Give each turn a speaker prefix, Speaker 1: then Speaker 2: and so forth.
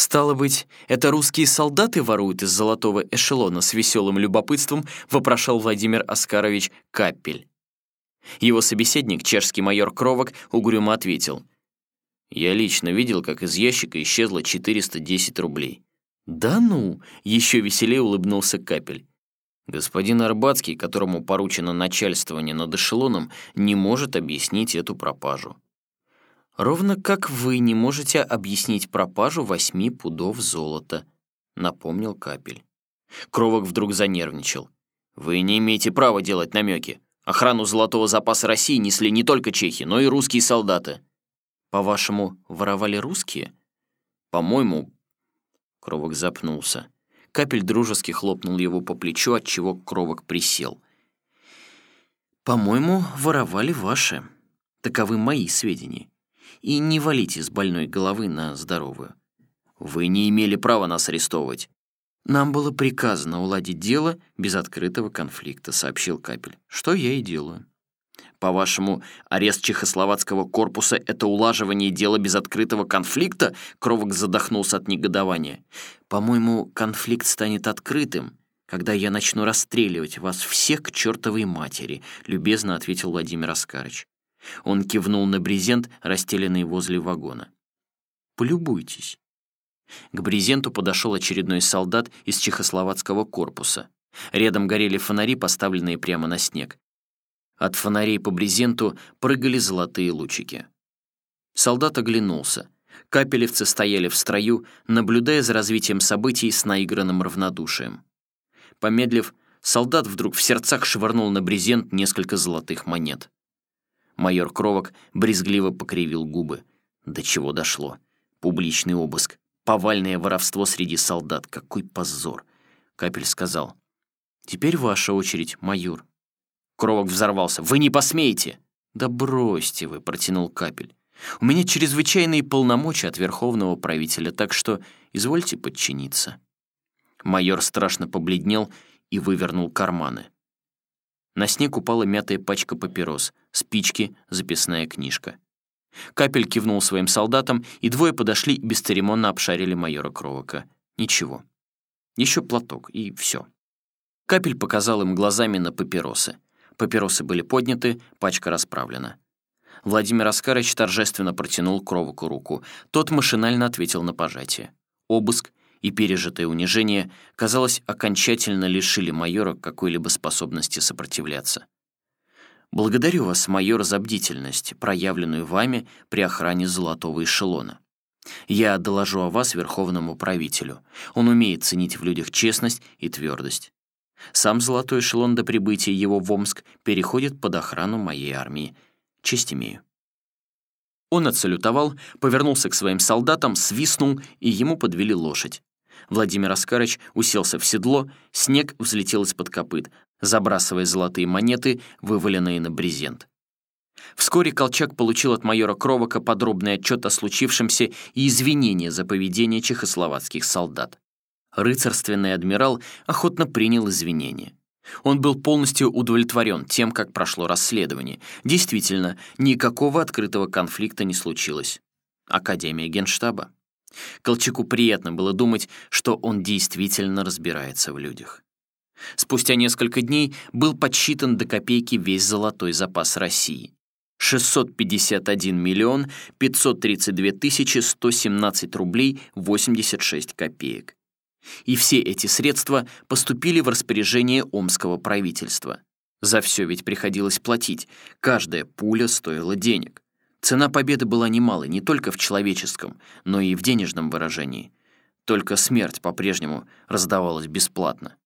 Speaker 1: «Стало быть, это русские солдаты воруют из золотого эшелона с веселым любопытством», вопрошал Владимир Оскарович Каппель. Его собеседник, чешский майор Кровок, угрюмо ответил. «Я лично видел, как из ящика исчезло 410 рублей». «Да ну!» — еще веселее улыбнулся Капель. Господин Арбатский, которому поручено начальствование над эшелоном, не может объяснить эту пропажу. Ровно как вы не можете объяснить пропажу восьми пудов золота, напомнил Капель. Кровок вдруг занервничал. Вы не имеете права делать намеки. Охрану золотого запаса России несли не только чехи, но и русские солдаты. По-вашему, воровали русские? По-моему, Кровок запнулся. Капель дружески хлопнул его по плечу, отчего Кровок присел. «По-моему, воровали ваши. Таковы мои сведения. И не валите с больной головы на здоровую. Вы не имели права нас арестовывать. Нам было приказано уладить дело без открытого конфликта», — сообщил Капель. «Что я и делаю». По-вашему, арест чехословацкого корпуса — это улаживание дела без открытого конфликта?» Кровок задохнулся от негодования. «По-моему, конфликт станет открытым, когда я начну расстреливать вас всех к чертовой матери», — любезно ответил Владимир Оскарыч. Он кивнул на брезент, расстеленный возле вагона. «Полюбуйтесь». К брезенту подошел очередной солдат из чехословацкого корпуса. Рядом горели фонари, поставленные прямо на снег. От фонарей по брезенту прыгали золотые лучики. Солдат оглянулся. Капелевцы стояли в строю, наблюдая за развитием событий с наигранным равнодушием. Помедлив, солдат вдруг в сердцах швырнул на брезент несколько золотых монет. Майор Кровок брезгливо покривил губы. До чего дошло? Публичный обыск. Повальное воровство среди солдат. Какой позор! Капель сказал. «Теперь ваша очередь, майор». Кровок взорвался. «Вы не посмеете!» «Да бросьте вы», — протянул Капель. «У меня чрезвычайные полномочия от верховного правителя, так что извольте подчиниться». Майор страшно побледнел и вывернул карманы. На снег упала мятая пачка папирос, спички, записная книжка. Капель кивнул своим солдатам, и двое подошли и бесцеремонно обшарили майора Кровока. Ничего. Еще платок, и все. Капель показал им глазами на папиросы. Папиросы были подняты, пачка расправлена. Владимир Оскарович торжественно протянул Кровоку руку. Тот машинально ответил на пожатие. Обыск и пережитое унижение, казалось, окончательно лишили майора какой-либо способности сопротивляться. «Благодарю вас, майор, за бдительность, проявленную вами при охране золотого эшелона. Я доложу о вас верховному правителю. Он умеет ценить в людях честность и твердость. Сам золотой эшелон до прибытия его в Омск переходит под охрану моей армии. Честь имею». Он отсалютовал, повернулся к своим солдатам, свистнул, и ему подвели лошадь. Владимир Оскарыч уселся в седло, снег взлетел из-под копыт, забрасывая золотые монеты, вываленные на брезент. Вскоре Колчак получил от майора Кровока подробный отчет о случившемся и извинения за поведение чехословацких солдат. Рыцарственный адмирал охотно принял извинения. Он был полностью удовлетворен тем, как прошло расследование. Действительно, никакого открытого конфликта не случилось. Академия Генштаба. Колчаку приятно было думать, что он действительно разбирается в людях. Спустя несколько дней был подсчитан до копейки весь золотой запас России. 651 миллион 532 тысячи 117 рублей 86 копеек. И все эти средства поступили в распоряжение омского правительства. За все ведь приходилось платить, каждая пуля стоила денег. Цена победы была немалой не только в человеческом, но и в денежном выражении. Только смерть по-прежнему раздавалась бесплатно.